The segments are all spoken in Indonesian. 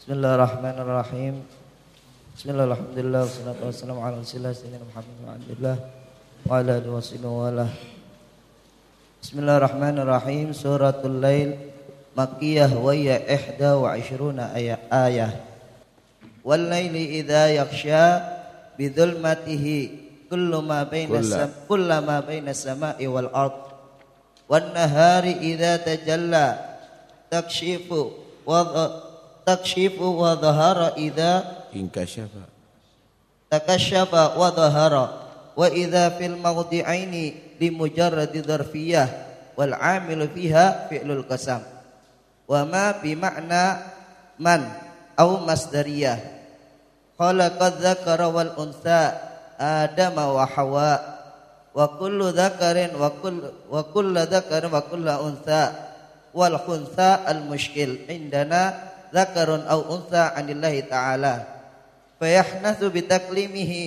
Bismillahirrahmanirrahim. Bismillahirrahmanirrahim. Wassalatu wassalamu ala rasulillah sayyidina Muhammad wa alillah wa ala alihi wa Bismillahirrahmanirrahim. Suratul Lail Makkiyah wa ya ihda wa ishruna ayah. Wal laili idza yakhsha bi dhulmatihi kullu ma baina sam kullu ma baina samai wal ard. Wan nahari idza tajalla takshifu wa takshifu wa dhahara idza inkashafa takashafa wa dhahara wa idza fil mawdi'aini li mujarradi dharfiyah wal 'amilu fiha fi'lul qasam wa ma bi makna man au masdariyah khalaqa dzakara wal unsa adama wa hawa wa dzakarun au unsa anillahi ta'ala. Fayahnathu bi taklimihi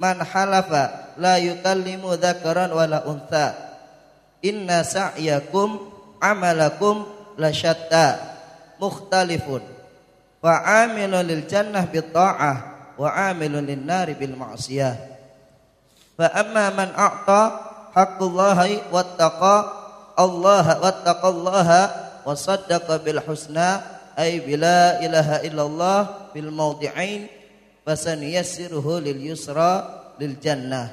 man halafa la yukallimu dzakaran wala unsa inna sa'yakum amalakum la syatta. Mukhtalifun. Wa amilun lil jannah bi ta'ah wa amilun lin nari bil ma'siyah. Fa amma man a'ta haqqullahi wattaqa Allah wattaqallaha wa saddaqa bil husna ay bila ilaha illallah bil mawdi'ain fasanuyassiruhu lil yusra lil jannah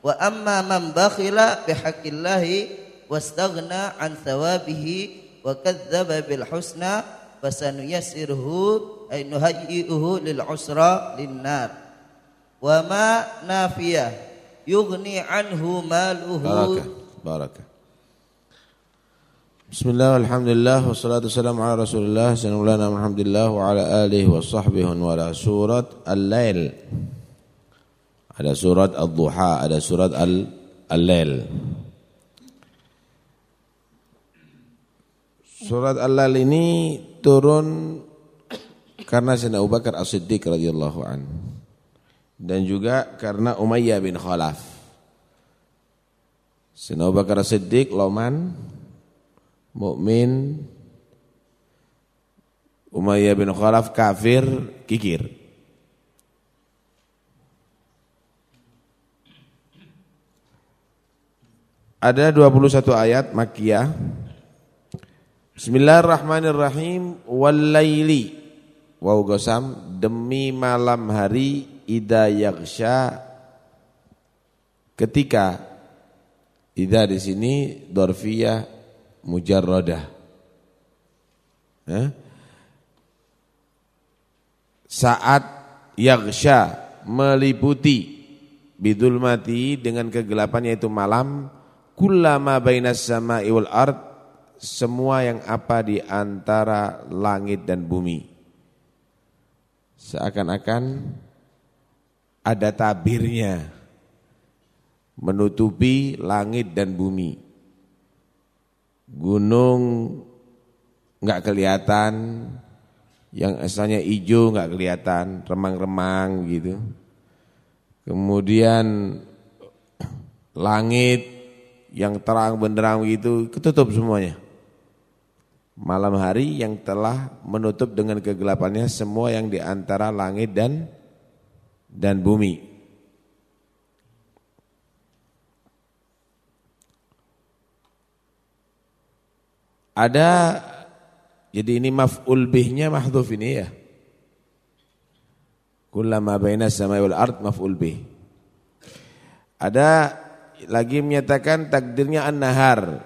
wa amma man bakhila bihaqqillahi wastaghna an thawabihi wa kadzdzaba bil husna fasanuyassiruhu ay nuhayyi'uhu lil usra lin nar wa ma Bismillah, alhamdulillah, wassalatu wassalamu ala rasulillah Sanulana alhamdulillah wa ala alihi wa sahbihi wa ala surat al-lail. Ada surat al-duha, ada surat al-lail. Surat al-lail ini turun karena Sayyidina Abu Bakar As-Siddiq radhiyallahu an. Dan juga karena Umayyah bin Khalaf. Sayyidina Abu Bakar As-Siddiq loman mukmin Umayyah bin Khalaf kafir kikir. Ada 21 ayat Makkiyah. Bismillahirrahmanirrahim. Wallaili Wow gosam Demi malam hari Ida yaksha Ketika Ida di sini Dorfiyah mujarradah. Eh? Saat yagsha meliputi bidul mati dengan kegelapan yaitu malam kullama bainas sama'i wal ard semua yang apa di antara langit dan bumi seakan-akan ada tabirnya menutupi langit dan bumi gunung nggak kelihatan, yang asalnya hijau nggak kelihatan, remang-remang gitu. Kemudian langit yang terang benderang gitu ketutup semuanya. Malam hari yang telah menutup dengan kegelapannya semua yang di antara langit dan dan bumi. Ada jadi ini maf'ul bihnya mahdhuf ini ya. Kullama baina samai wal ard maf'ul bih. Ada lagi menyatakan takdirnya an-nahar.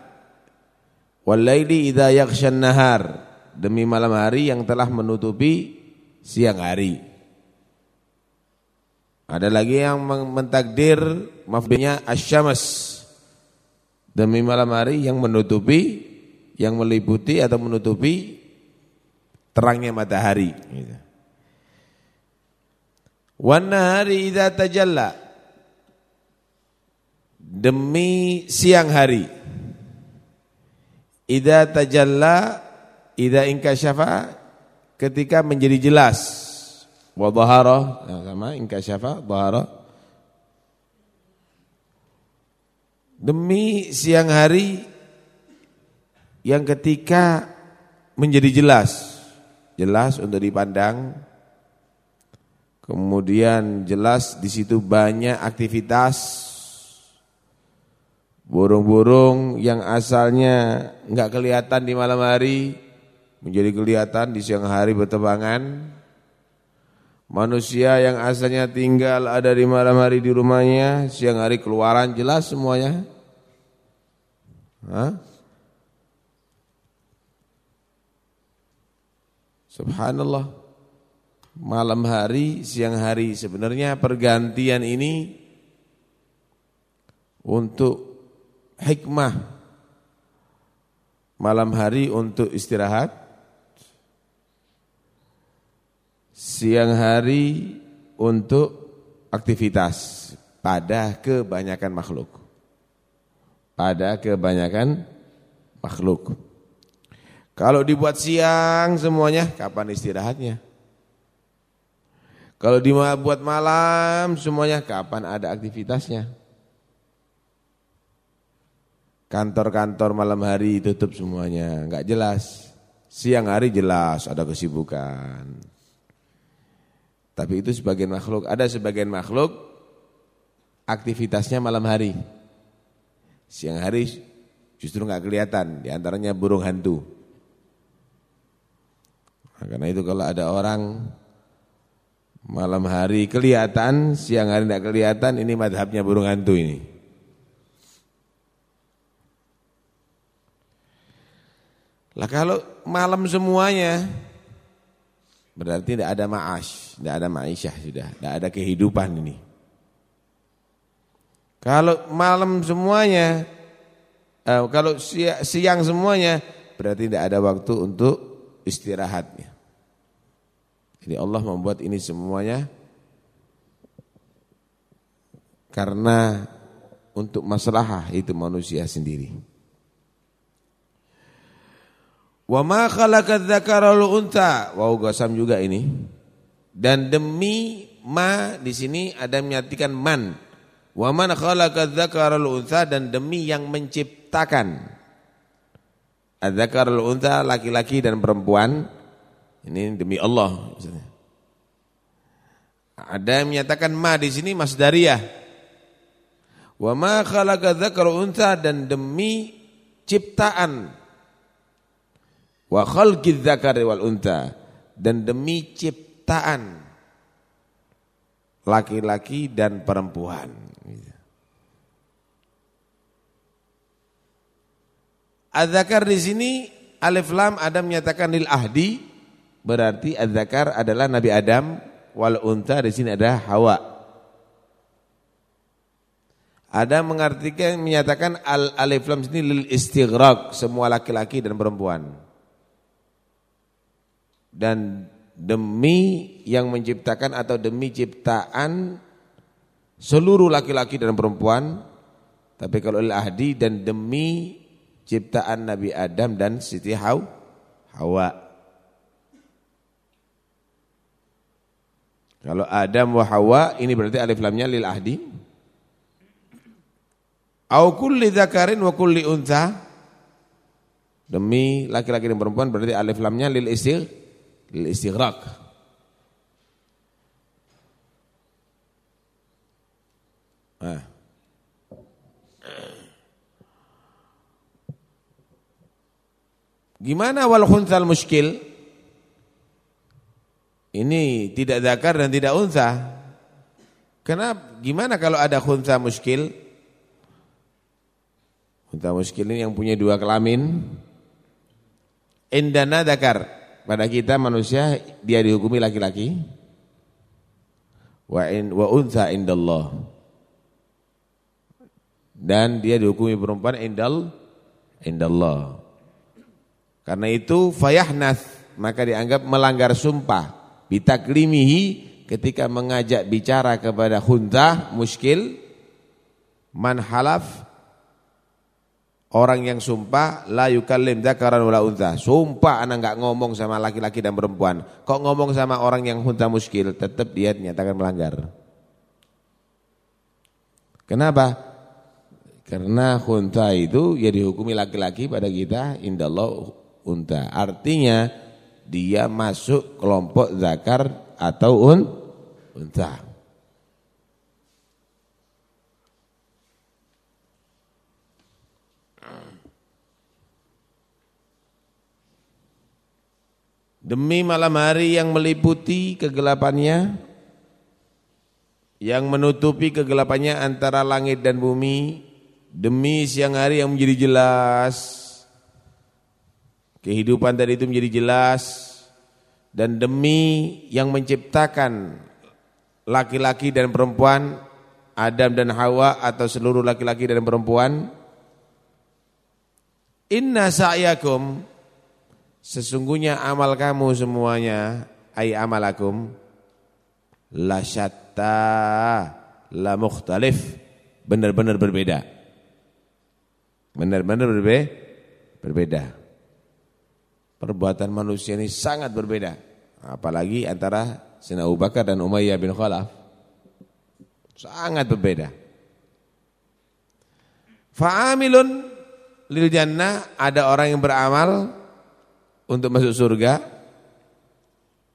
Wal laili idza yaghsha nahar Demi malam hari yang telah menutupi siang hari. Ada lagi yang mentakdir maf'ulnya asyamas. Demi malam hari yang menutupi yang meliputi atau menutupi terangnya matahari. Gitu. Wanahari idza tajalla demi siang hari. Idza tajalla idza inkasyafa ketika menjadi jelas. Wa dhahara nah, sama inkasyafa dhahara. Demi siang hari yang ketika menjadi jelas jelas untuk dipandang. Kemudian jelas di situ banyak aktivitas burung-burung yang asalnya enggak kelihatan di malam hari menjadi kelihatan di siang hari bertebangan. Manusia yang asalnya tinggal ada di malam hari di rumahnya, siang hari keluaran jelas semuanya. Hah? Subhanallah. Malam hari, siang hari sebenarnya pergantian ini untuk hikmah. Malam hari untuk istirahat. Siang hari untuk aktivitas pada kebanyakan makhluk. Pada kebanyakan makhluk. Kalau dibuat siang semuanya, kapan istirahatnya? Kalau dibuat malam semuanya, kapan ada aktivitasnya? Kantor-kantor malam hari tutup semuanya, enggak jelas. Siang hari jelas ada kesibukan. Tapi itu sebagian makhluk, ada sebagian makhluk aktivitasnya malam hari. Siang hari justru enggak kelihatan, di antaranya burung hantu. Nah, karena itu kalau ada orang malam hari kelihatan, siang hari tidak kelihatan, ini madhabnya burung hantu ini. Lah kalau malam semuanya berarti tidak ada ma'ash, tidak ada ma'isyah sudah, tidak ada kehidupan ini. Kalau malam semuanya, eh, kalau siang semuanya berarti tidak ada waktu untuk istirahatnya. Jadi Allah membuat ini semuanya karena untuk masalah itu manusia sendiri. Wa ma khalaqadz dzakara wal unta. Wow gosam juga ini. Dan demi ma di sini ada menyatikan man. Wa man khalaqadz dzakara wal unta dan demi yang menciptakan. Adzakar wal unta laki-laki dan perempuan ini demi Allah. Ada yang menyatakan ma di sini masdariyah. Wa ma khalaqa dzakara unta dan demi ciptaan. Wa khalqi dzakari wal unta dan demi ciptaan laki-laki dan perempuan. Adzakar di sini alif lam ada menyatakan lil ahdi Berarti adzakar adalah Nabi Adam wal unta di sini ada Hawa. Ada mengartikan menyatakan al alif lam sini lil istighraq semua laki-laki dan perempuan. Dan demi yang menciptakan atau demi ciptaan seluruh laki-laki dan perempuan tapi kalau al ahdi dan demi ciptaan Nabi Adam dan Siti Hawa. Kalau Adam wa Hawa ini berarti alif lamnya lil ahdi. Au kulli dzakarin wa kulli untha. Demi laki-laki dan perempuan berarti alif lamnya lil istigh lil istighraq. Nah. Gimana wal khuntsal muskil? Ini tidak zakar dan tidak unsa. Kenapa? Gimana kalau ada khunsa muskil? Khunsa muskil ini yang punya dua kelamin. Indana zakar. Pada kita manusia dia dihukumi laki-laki. Wa in wa unsa indallah. Dan dia dihukumi perempuan indal indallah. Karena itu fayahnath maka dianggap melanggar sumpah. Bitaklimihi ketika mengajak bicara kepada khuntah muskil man halaf orang yang sumpah la yukallim dzakaran wala untha. Sumpah anak enggak ngomong sama laki-laki dan perempuan. Kok ngomong sama orang yang khuntah muskil? Tetap dia nyatakan melanggar. Kenapa? Karena khuntah itu ya dihukumi laki-laki pada kita indallah unta artinya dia masuk kelompok zakar atau un unta. Demi malam hari yang meliputi kegelapannya Yang menutupi kegelapannya antara langit dan bumi Demi siang hari yang menjadi jelas Kehidupan tadi itu menjadi jelas Dan demi yang menciptakan Laki-laki dan perempuan Adam dan Hawa atau seluruh laki-laki dan perempuan Inna sa'yakum Sesungguhnya amal kamu semuanya ay amalakum la syatta la mukhtalif benar-benar berbeda. Benar-benar berbe berbeda. Perbuatan manusia ini sangat berbeda. Apalagi antara Sina Abu Bakar dan Umayyah bin Khalaf. Sangat berbeda. Fa'amilun lil jannah ada orang yang beramal untuk masuk surga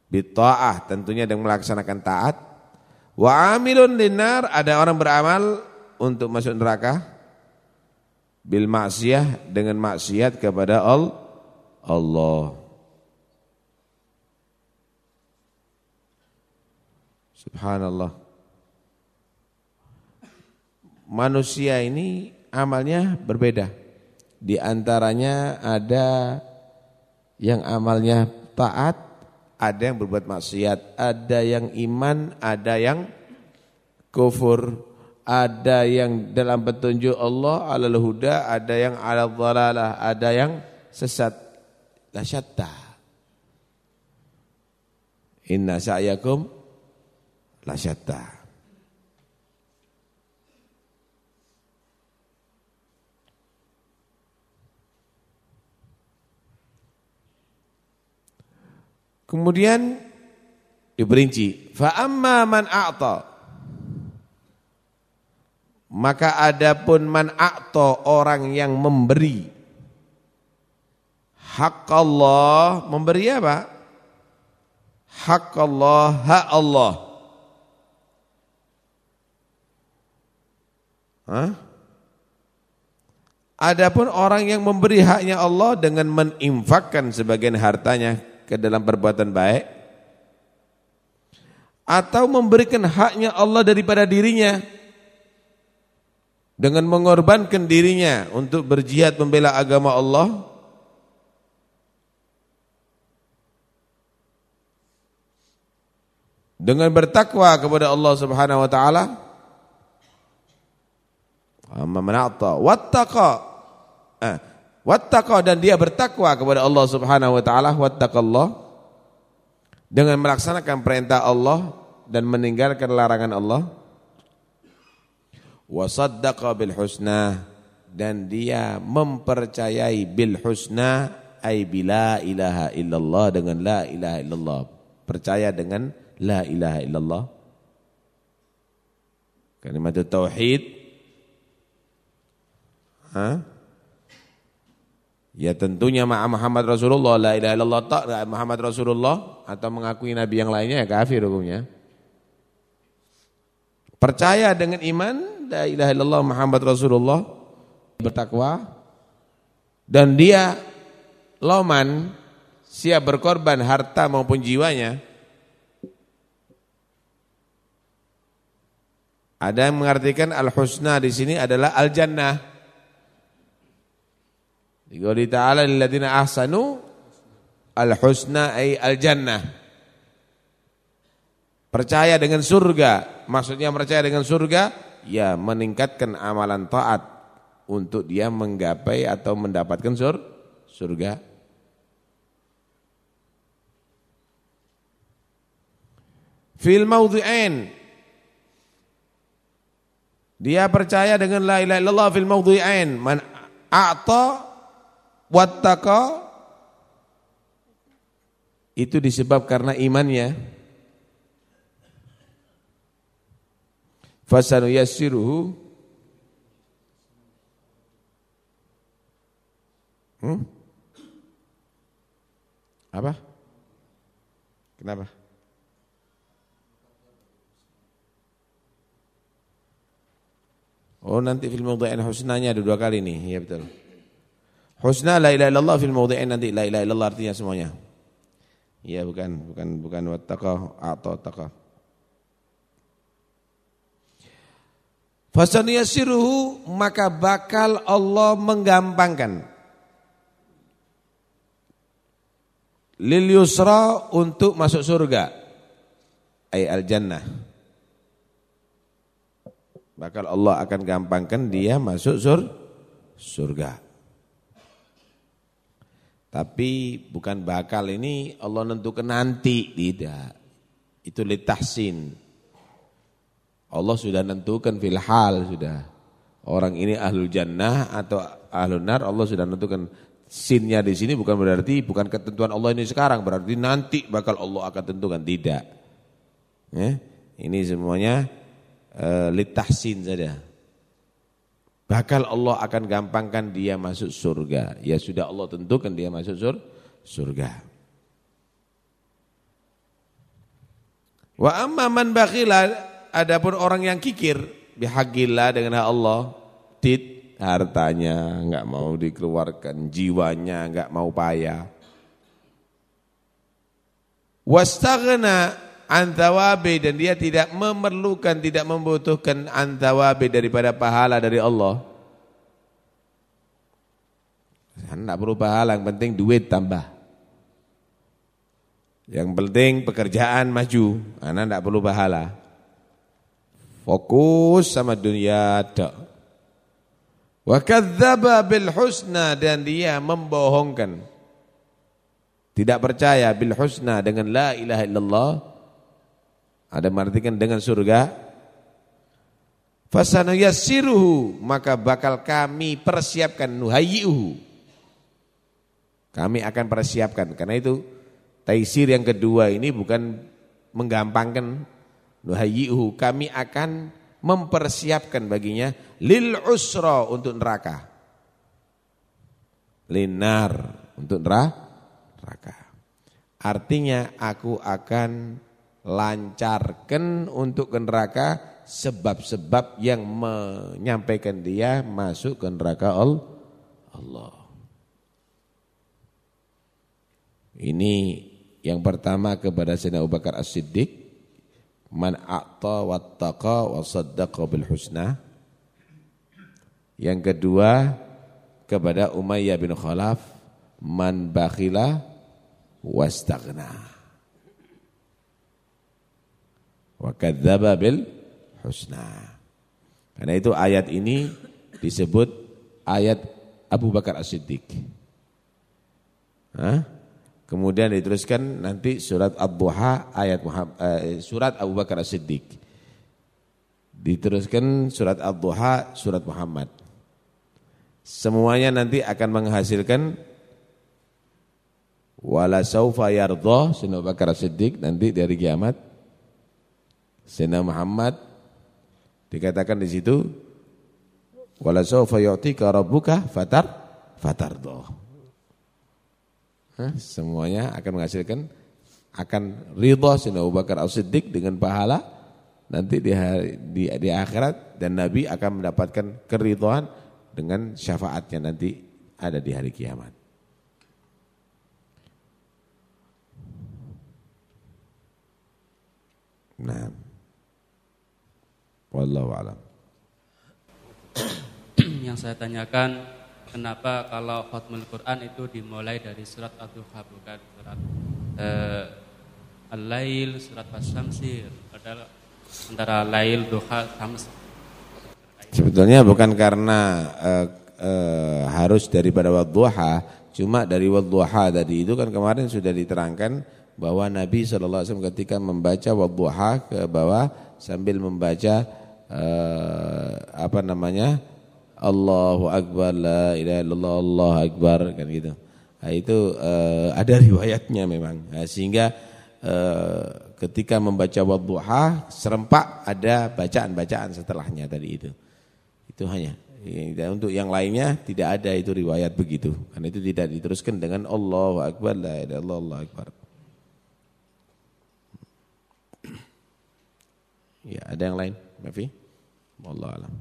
bitta'ah tentunya dengan melaksanakan taat wa amilun dinar ada orang beramal untuk masuk neraka bil maksiyah dengan maksiat kepada Allah Subhanallah. Manusia ini amalnya berbeda. Di antaranya ada yang amalnya taat, ada yang berbuat maksiat, ada yang iman, ada yang kufur, ada yang dalam petunjuk Allah alal huda, ada yang alal dhalalah, ada yang sesat. La syatta. Inna sa'yakum la syatta. Kemudian diperinci, fa amma man a'ta maka adapun man a'ta orang yang memberi hak Allah, memberi apa? Hak Allah, hak Allah. Hah? Adapun orang yang memberi haknya Allah dengan meninfakkan sebagian hartanya ke dalam perbuatan baik atau memberikan haknya Allah daripada dirinya dengan mengorbankan dirinya untuk berjihad membela agama Allah dengan bertakwa kepada Allah Subhanahu wa taala amma man wattaqa eh, Wattaqa dan dia bertakwa kepada Allah Subhanahu wa taala wattaqallah dengan melaksanakan perintah Allah dan meninggalkan larangan Allah. Wa saddaqa bil husna dan dia mempercayai bil husna ay bila ilaha illallah dengan la ilaha illallah. Percaya dengan la ilaha illallah. Kalimat tauhid. Hah? Ya tentunya Muhammad Rasulullah la ilaha illallah tak Muhammad Rasulullah atau mengakui nabi yang lainnya ya kafir hukumnya. Percaya dengan iman la ilaha illallah Muhammad Rasulullah bertakwa dan dia loman siap berkorban harta maupun jiwanya. Ada yang mengartikan al-husna di sini adalah al-jannah. Dikali ta'ala lilladzina ahsanu al-husna ay al-jannah. Percaya dengan surga, maksudnya percaya dengan surga, ya meningkatkan amalan taat untuk dia menggapai atau mendapatkan sur surga. Fil maudhi'ain dia percaya dengan la ilaha illallah fil maudhi'ain man a'ta wattaqa. Itu disebab karena imannya. Fasanu yassiruhu hmm? apa? Kenapa? Oh nanti fil mawdi'in husnanya ada dua kali nih, iya betul. Husna la ilaha illallah fil mawdi'in nanti la ilaha illallah artinya semuanya. Iya bukan, bukan bukan wattaqa atau taqa. Fasaniyasiruhu maka bakal Allah menggampangkan lil yusra untuk masuk surga ay al jannah bakal Allah akan gampangkan dia masuk sur surga. Tapi bukan bakal ini Allah nentukan nanti, tidak. Itu litahsin. Allah sudah nentukan fil hal sudah. Orang ini ahlul jannah atau ahlul nar Allah sudah nentukan sinnya di sini bukan berarti bukan ketentuan Allah ini sekarang berarti nanti bakal Allah akan tentukan tidak. Ya, ini semuanya uh, litahsin saja. Bakal Allah akan gampangkan dia masuk surga. Ya sudah Allah tentukan dia masuk sur surga. Wa amma man bakhila adapun orang yang kikir bihaqillah dengan Allah tit hartanya enggak mau dikeluarkan, jiwanya enggak mau payah. Wastaghna antawabi dan dia tidak memerlukan, tidak membutuhkan antawabi daripada pahala dari Allah. Tidak perlu pahala, yang penting duit tambah. Yang penting pekerjaan maju, anak tidak perlu pahala. Fokus sama dunia tak. Wa kadzdzaba bil husna dan dia membohongkan. Tidak percaya bil husna dengan la ilaha illallah ada mengartikan dengan surga. Fasanu yassiruhu maka bakal kami persiapkan nuhayyi'uhu. Kami akan persiapkan karena itu taisir yang kedua ini bukan menggampangkan nuhayyi'uhu. Kami akan mempersiapkan baginya lil usra untuk neraka. Linar untuk neraka. Artinya aku akan lancarkan untuk ke neraka sebab-sebab yang menyampaikan dia masuk ke neraka Allah. Ini yang pertama kepada Sayyidina Abu Bakar As-Siddiq man a'ta wattaqa wa saddaqa bil husna. Yang kedua kepada Umayyah bin Khalaf man bakhila wastaghna wa kadzdzaba bil husna. Karena itu ayat ini disebut ayat Abu Bakar As-Siddiq. Kemudian diteruskan nanti surat Ad-Duha ayat Muhammad, eh, surat Abu Bakar As-Siddiq. Diteruskan surat Ad-Duha surat Muhammad. Semuanya nanti akan menghasilkan wala saufa yardha Abu Bakar As-Siddiq nanti dari kiamat Sayyidina Muhammad dikatakan di situ wala sawfa yu'tika rabbuka fatar fatardo. Semuanya akan menghasilkan akan ridha Sayyidina Abu Bakar As-Siddiq dengan pahala nanti di, hari, di di akhirat dan Nabi akan mendapatkan keridhaan dengan syafaatnya nanti ada di hari kiamat. Nah. Wallahu a'lam. Yang saya tanyakan kenapa kalau khatmul Quran itu dimulai dari surat Ad-Duha bukan surat uh, Al-Lail, surat As-Samsi, padahal antara Lail, Duha, Sams. Sebetulnya bukan karena uh, uh, harus daripada wadduha, cuma dari wadduha tadi itu kan kemarin sudah diterangkan bahwa Nabi SAW ketika membaca wadduha ke bawah sambil membaca uh, apa namanya Allahu Akbar la ilaha illallah Allah Akbar kan gitu. Nah, itu uh, ada riwayatnya memang. Nah, sehingga uh, ketika membaca wadduha serempak ada bacaan-bacaan setelahnya tadi itu. Itu hanya dan untuk yang lainnya tidak ada itu riwayat begitu. Karena itu tidak diteruskan dengan Allahu Akbar la ilaha illallah Allah Akbar. Ya, ada yang lain? Mafi? Wallahu alam.